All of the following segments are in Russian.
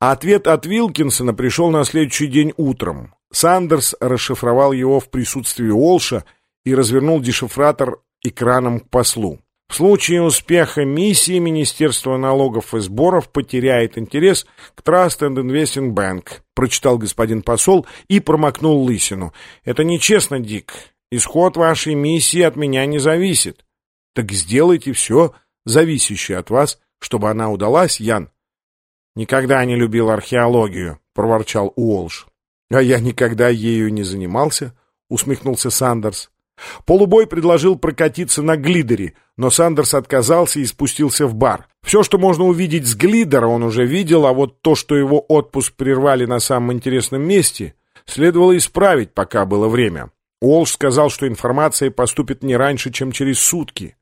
Ответ от Вилкинсона пришел на следующий день утром. Сандерс расшифровал его в присутствии Олша и развернул дешифратор экраном к послу. В случае успеха миссии Министерство налогов и сборов потеряет интерес к Trust and Investing Bank, прочитал господин посол и промокнул лысину. Это нечестно, Дик. Исход вашей миссии от меня не зависит. Так сделайте все, зависящее от вас, чтобы она удалась, Ян. Никогда не любил археологию, проворчал Уолш. А я никогда ею не занимался, усмехнулся Сандерс. Полубой предложил прокатиться на глидере, но Сандерс отказался и спустился в бар. Все, что можно увидеть с глидера, он уже видел, а вот то, что его отпуск прервали на самом интересном месте, следовало исправить, пока было время. Уолш сказал, что информация поступит не раньше, чем через сутки.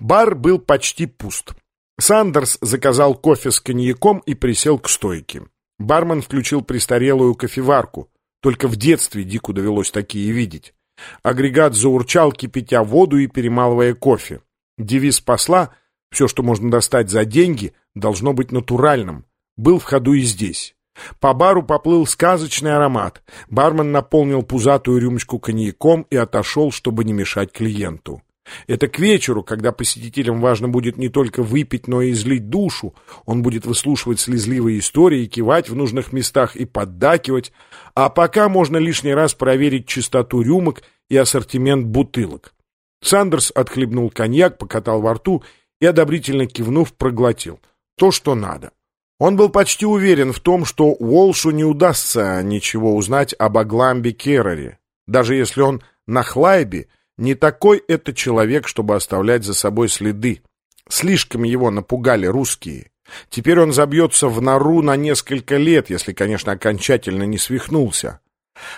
Бар был почти пуст. Сандерс заказал кофе с коньяком и присел к стойке. Бармен включил престарелую кофеварку. Только в детстве Дику довелось такие видеть. Агрегат заурчал, кипятя воду и перемалывая кофе. Девиз посла «Все, что можно достать за деньги, должно быть натуральным» был в ходу и здесь. По бару поплыл сказочный аромат. Бармен наполнил пузатую рюмочку коньяком и отошел, чтобы не мешать клиенту. Это к вечеру, когда посетителям важно будет не только выпить, но и излить душу. Он будет выслушивать слезливые истории, кивать в нужных местах и поддакивать. А пока можно лишний раз проверить чистоту рюмок и ассортимент бутылок. Сандерс отхлебнул коньяк, покатал во рту и, одобрительно кивнув, проглотил. То, что надо. Он был почти уверен в том, что Уолшу не удастся ничего узнать об Агламбе Керроре. Даже если он на Хлайбе, не такой это человек, чтобы оставлять за собой следы. Слишком его напугали русские. Теперь он забьется в нору на несколько лет, если, конечно, окончательно не свихнулся.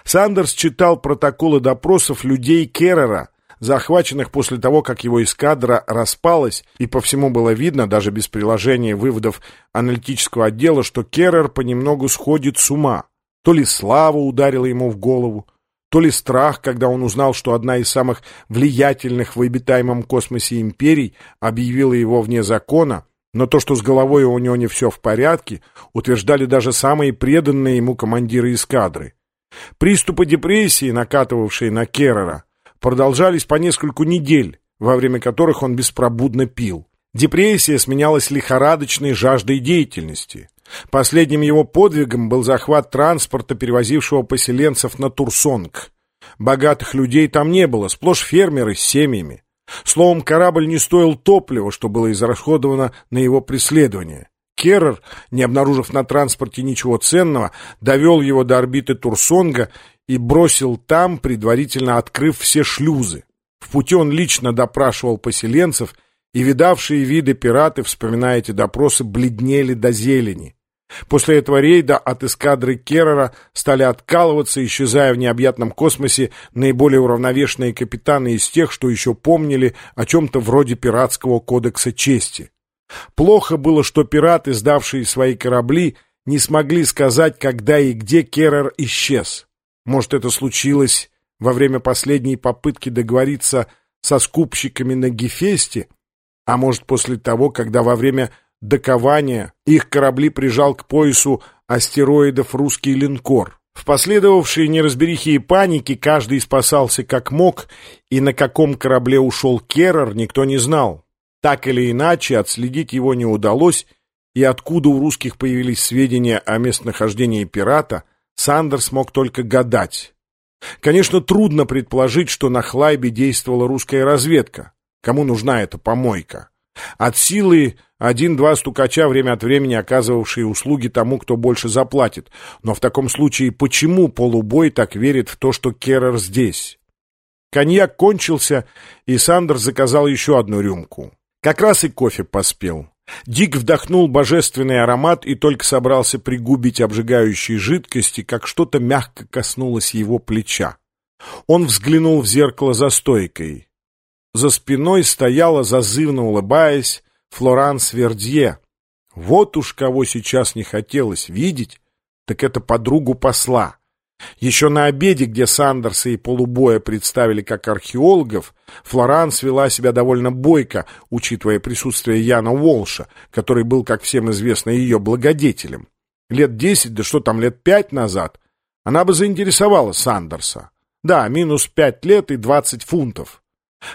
Сандерс читал протоколы допросов людей Керрера, захваченных после того, как его эскадра распалась, и по всему было видно, даже без приложения выводов аналитического отдела, что Керрер понемногу сходит с ума. То ли слава ударила ему в голову, то ли страх, когда он узнал, что одна из самых влиятельных в обитаемом космосе империй объявила его вне закона, но то, что с головой у него не все в порядке, утверждали даже самые преданные ему командиры эскадры. Приступы депрессии, накатывавшие на Керрера, продолжались по нескольку недель, во время которых он беспробудно пил. Депрессия сменялась лихорадочной жаждой деятельности. Последним его подвигом был захват транспорта, перевозившего поселенцев на Турсонг. Богатых людей там не было, сплошь фермеры с семьями. Словом, корабль не стоил топлива, что было израсходовано на его преследование. Керрер, не обнаружив на транспорте ничего ценного, довел его до орбиты Турсонга и бросил там, предварительно открыв все шлюзы. В пути он лично допрашивал поселенцев, и видавшие виды пираты, вспоминая эти допросы, бледнели до зелени. После этого рейда от эскадры Керрера стали откалываться, исчезая в необъятном космосе наиболее уравновешенные капитаны из тех, что еще помнили о чем-то вроде пиратского кодекса чести. Плохо было, что пираты, сдавшие свои корабли, не смогли сказать, когда и где Керрер исчез. Может, это случилось во время последней попытки договориться со скупщиками на Гефесте, а может, после того, когда во время докования их корабли прижал к поясу астероидов русский линкор. В последовавшей неразберихе и панике каждый спасался как мог, и на каком корабле ушел Керрер, никто не знал. Так или иначе, отследить его не удалось, и откуда у русских появились сведения о местонахождении пирата, Сандер смог только гадать. Конечно, трудно предположить, что на Хлайбе действовала русская разведка. Кому нужна эта помойка? От силы один-два стукача, время от времени оказывавшие услуги тому, кто больше заплатит. Но в таком случае почему полубой так верит в то, что Керрер здесь? Коньяк кончился, и Сандер заказал еще одну рюмку. Как раз и кофе поспел. Дик вдохнул божественный аромат и только собрался пригубить обжигающие жидкости, как что-то мягко коснулось его плеча. Он взглянул в зеркало за стойкой. За спиной стояла, зазывно улыбаясь, Флоранс Вердье. Вот уж кого сейчас не хотелось видеть, так это подругу посла. Еще на обеде, где Сандерса и Полубоя представили как археологов, Флоранс вела себя довольно бойко, учитывая присутствие Яна Волша, который был, как всем известно, ее благодетелем. Лет десять, да что там, лет пять назад, она бы заинтересовала Сандерса. Да, минус пять лет и двадцать фунтов.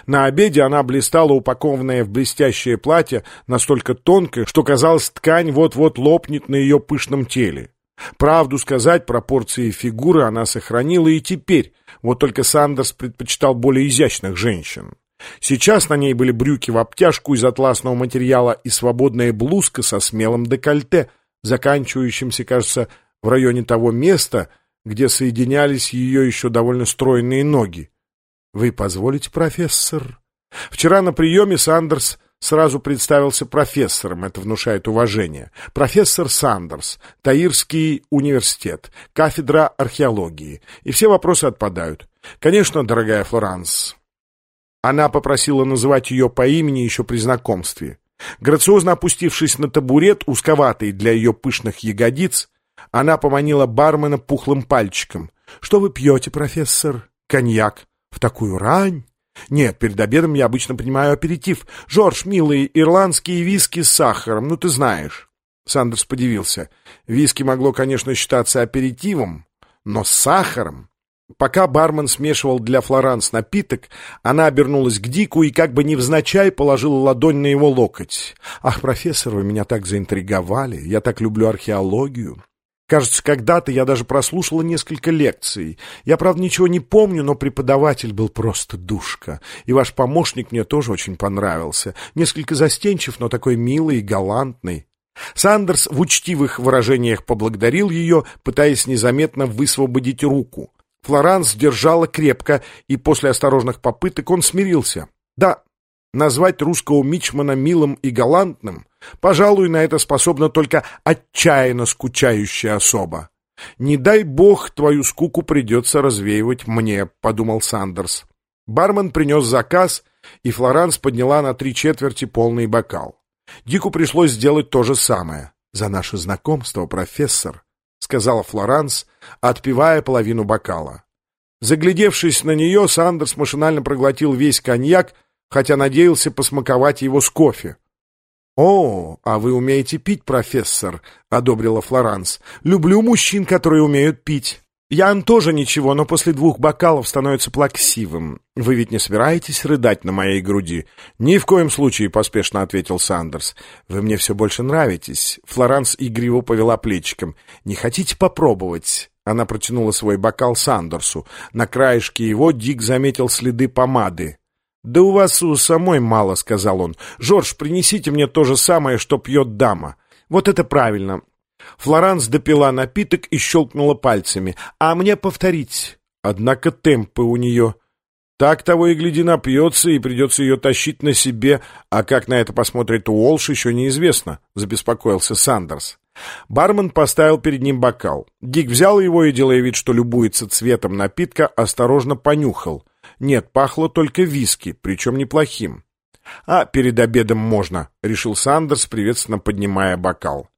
На обеде она блистала, упакованная в блестящее платье, настолько тонкое, что, казалось, ткань вот-вот лопнет на ее пышном теле. Правду сказать, пропорции фигуры она сохранила и теперь, вот только Сандерс предпочитал более изящных женщин. Сейчас на ней были брюки в обтяжку из атласного материала и свободная блузка со смелым декольте, заканчивающимся, кажется, в районе того места, где соединялись ее еще довольно стройные ноги. «Вы позволите, профессор?» Вчера на приеме Сандерс сразу представился профессором, это внушает уважение. Профессор Сандерс, Таирский университет, кафедра археологии. И все вопросы отпадают. Конечно, дорогая Флоранс. Она попросила называть ее по имени еще при знакомстве. Грациозно опустившись на табурет, узковатый для ее пышных ягодиц, она поманила бармена пухлым пальчиком. «Что вы пьете, профессор?» «Коньяк». «В такую рань?» «Нет, перед обедом я обычно принимаю аперитив. Жорж, милый, ирландские виски с сахаром, ну ты знаешь». Сандерс подивился. Виски могло, конечно, считаться аперитивом, но с сахаром. Пока бармен смешивал для Флоранс напиток, она обернулась к Дику и как бы невзначай положила ладонь на его локоть. «Ах, профессор, вы меня так заинтриговали! Я так люблю археологию!» Кажется, когда-то я даже прослушала несколько лекций. Я, правда, ничего не помню, но преподаватель был просто душка. И ваш помощник мне тоже очень понравился. Несколько застенчив, но такой милый и галантный. Сандерс в учтивых выражениях поблагодарил ее, пытаясь незаметно высвободить руку. Флоранс держала крепко, и после осторожных попыток он смирился. Да, назвать русского мичмана милым и галантным, пожалуй, на это способна только отчаянно скучающая особа. «Не дай бог, твою скуку придется развеивать мне», — подумал Сандерс. Бармен принес заказ, и Флоранс подняла на три четверти полный бокал. Дику пришлось сделать то же самое. «За наше знакомство, профессор», — сказала Флоранс, отпивая половину бокала. Заглядевшись на нее, Сандерс машинально проглотил весь коньяк, хотя надеялся посмаковать его с кофе. «О, а вы умеете пить, профессор», — одобрила Флоранс. «Люблю мужчин, которые умеют пить». Ян тоже ничего, но после двух бокалов становится плаксивым. Вы ведь не собираетесь рыдать на моей груди? Ни в коем случае, поспешно ответил Сандерс. Вы мне все больше нравитесь. Флоранс игриво повела плечиком. Не хотите попробовать? Она протянула свой бокал Сандерсу. На краешке его Дик заметил следы помады. «Да у вас у самой мало», — сказал он. «Жорж, принесите мне то же самое, что пьет дама». «Вот это правильно. Флоранс допила напиток и щелкнула пальцами. «А мне повторить?» Однако темпы у нее... Так того и гляди напьется, и придется ее тащить на себе, а как на это посмотрит Уолш, еще неизвестно, — забеспокоился Сандерс. Бармен поставил перед ним бокал. Дик взял его и, делая вид, что любуется цветом напитка, осторожно понюхал. Нет, пахло только виски, причем неплохим. «А перед обедом можно», — решил Сандерс, приветственно поднимая бокал.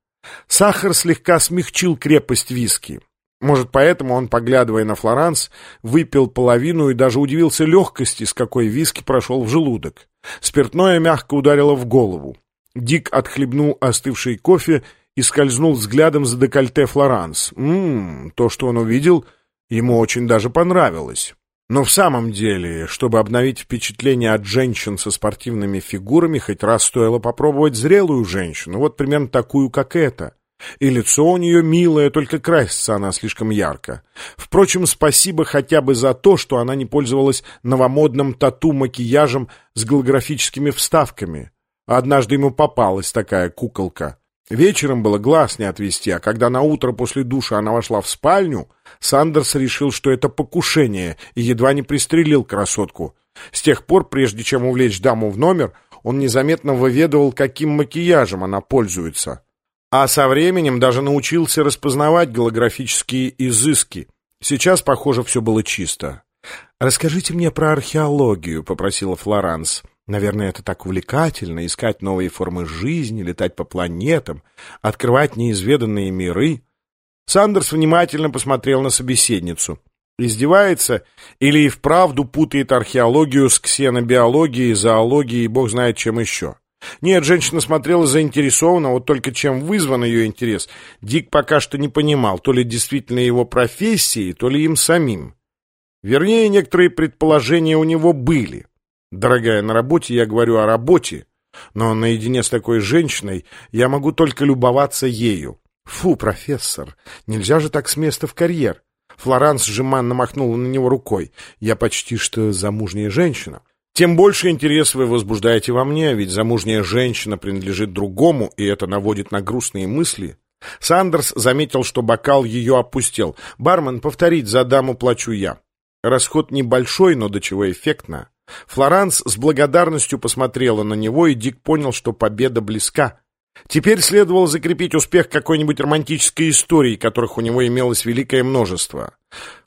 Сахар слегка смягчил крепость виски. Может, поэтому он, поглядывая на Флоранс, выпил половину и даже удивился легкости, с какой виски прошел в желудок. Спиртное мягко ударило в голову. Дик отхлебнул остывший кофе и скользнул взглядом за декольте Флоранс. Ммм, то, что он увидел, ему очень даже понравилось. Но в самом деле, чтобы обновить впечатление от женщин со спортивными фигурами, хоть раз стоило попробовать зрелую женщину, вот примерно такую, как эта. И лицо у нее милое, только красится она слишком ярко. Впрочем, спасибо хотя бы за то, что она не пользовалась новомодным тату-макияжем с голографическими вставками. Однажды ему попалась такая куколка. Вечером было глаз не отвести, а когда на утро после душа она вошла в спальню, Сандерс решил, что это покушение, и едва не пристрелил красотку. С тех пор, прежде чем увлечь даму в номер, он незаметно выведывал, каким макияжем она пользуется. А со временем даже научился распознавать голографические изыски. Сейчас, похоже, все было чисто. «Расскажите мне про археологию», — попросила Флоранс. Наверное, это так увлекательно — искать новые формы жизни, летать по планетам, открывать неизведанные миры. Сандерс внимательно посмотрел на собеседницу. Издевается или и вправду путает археологию с ксенобиологией, зоологией и бог знает чем еще. Нет, женщина смотрела заинтересованно, вот только чем вызван ее интерес, Дик пока что не понимал, то ли действительно его профессией, то ли им самим. Вернее, некоторые предположения у него были. Дорогая, на работе я говорю о работе, но наедине с такой женщиной я могу только любоваться ею. Фу, профессор, нельзя же так с места в карьер. Флоранс жеманно махнула на него рукой. Я почти что замужняя женщина. Тем больше интерес вы возбуждаете во мне, ведь замужняя женщина принадлежит другому, и это наводит на грустные мысли. Сандерс заметил, что бокал ее опустел. «Бармен, повторить, за даму плачу я». Расход небольшой, но до чего эффектно. Флоранс с благодарностью посмотрела на него, и Дик понял, что победа близка. Теперь следовало закрепить успех какой-нибудь романтической истории, которых у него имелось великое множество.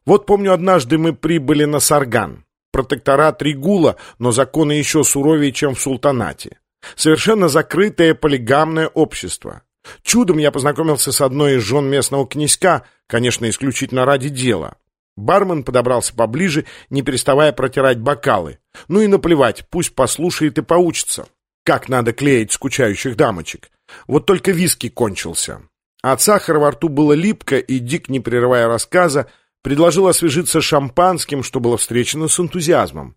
Вот помню, однажды мы прибыли на Сарган. Протекторат Ригула, но законы еще суровее, чем в султанате. Совершенно закрытое полигамное общество. Чудом я познакомился с одной из жен местного князька, конечно, исключительно ради дела. Бармен подобрался поближе, не переставая протирать бокалы. Ну и наплевать, пусть послушает и поучится. Как надо клеить скучающих дамочек. Вот только виски кончился. От сахара во рту было липко, и Дик, не прерывая рассказа, предложил освежиться шампанским, что было встречено с энтузиазмом.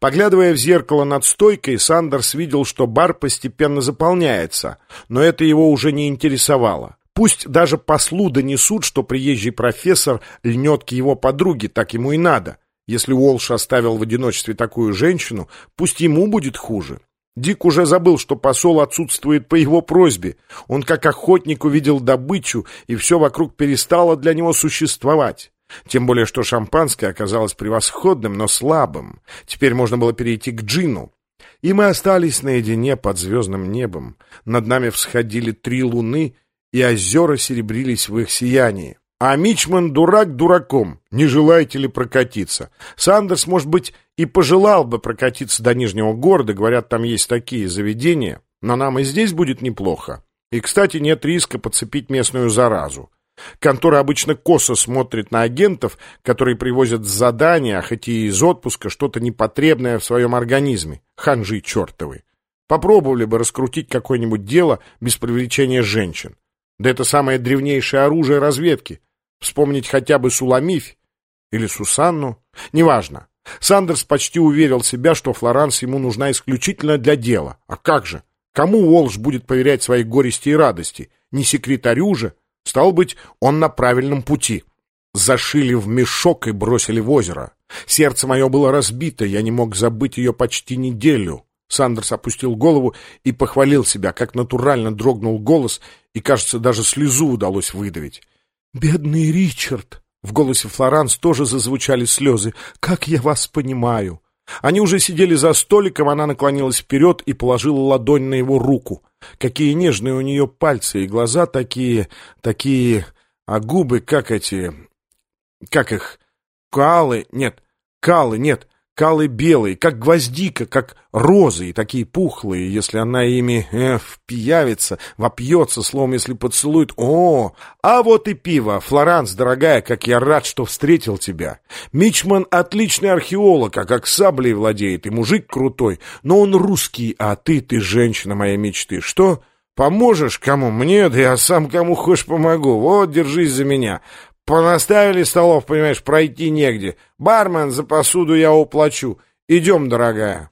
Поглядывая в зеркало над стойкой, Сандерс видел, что бар постепенно заполняется, но это его уже не интересовало. Пусть даже послу донесут, что приезжий профессор льнет к его подруге, так ему и надо. Если Уолш оставил в одиночестве такую женщину, пусть ему будет хуже. Дик уже забыл, что посол отсутствует по его просьбе. Он как охотник увидел добычу, и все вокруг перестало для него существовать. Тем более, что шампанское оказалось превосходным, но слабым. Теперь можно было перейти к джину. И мы остались наедине под звездным небом. Над нами всходили три луны, и озера серебрились в их сиянии. А Мичман дурак дураком. Не желаете ли прокатиться? Сандерс, может быть, и пожелал бы прокатиться до Нижнего города. Говорят, там есть такие заведения. Но нам и здесь будет неплохо. И, кстати, нет риска подцепить местную заразу. Контора обычно косо смотрит на агентов, которые привозят с задания, хоть и из отпуска, что-то непотребное в своем организме. Ханжи чертовы. Попробовали бы раскрутить какое-нибудь дело без привлечения женщин. Да это самое древнейшее оружие разведки. Вспомнить хотя бы Суламифь или Сусанну. Неважно. Сандерс почти уверил себя, что Флоранс ему нужна исключительно для дела. А как же? Кому Уолш будет поверять свои горести и радости? Не секретарю же? Стал быть, он на правильном пути. Зашили в мешок и бросили в озеро. Сердце мое было разбито, я не мог забыть ее почти неделю. Сандерс опустил голову и похвалил себя, как натурально дрогнул голос, и, кажется, даже слезу удалось выдавить. «Бедный Ричард!» В голосе Флоранс тоже зазвучали слезы. «Как я вас понимаю!» Они уже сидели за столиком, она наклонилась вперед и положила ладонь на его руку. Какие нежные у нее пальцы и глаза такие, такие... А губы, как эти... Как их? Калы? Нет, калы, нет. Калы белые, как гвоздика, как розы, и такие пухлые, если она ими э, впиявится, вопьется, словом, если поцелует. О, а вот и пиво. Флоранс, дорогая, как я рад, что встретил тебя. Мичман отличный археолог, а как саблей владеет, и мужик крутой, но он русский, а ты, ты женщина моей мечты. Что? Поможешь кому? Мне, да я сам кому хочешь помогу. Вот, держись за меня. Понаставили столов, понимаешь, пройти негде. Бармен, за посуду я уплачу. Идем, дорогая.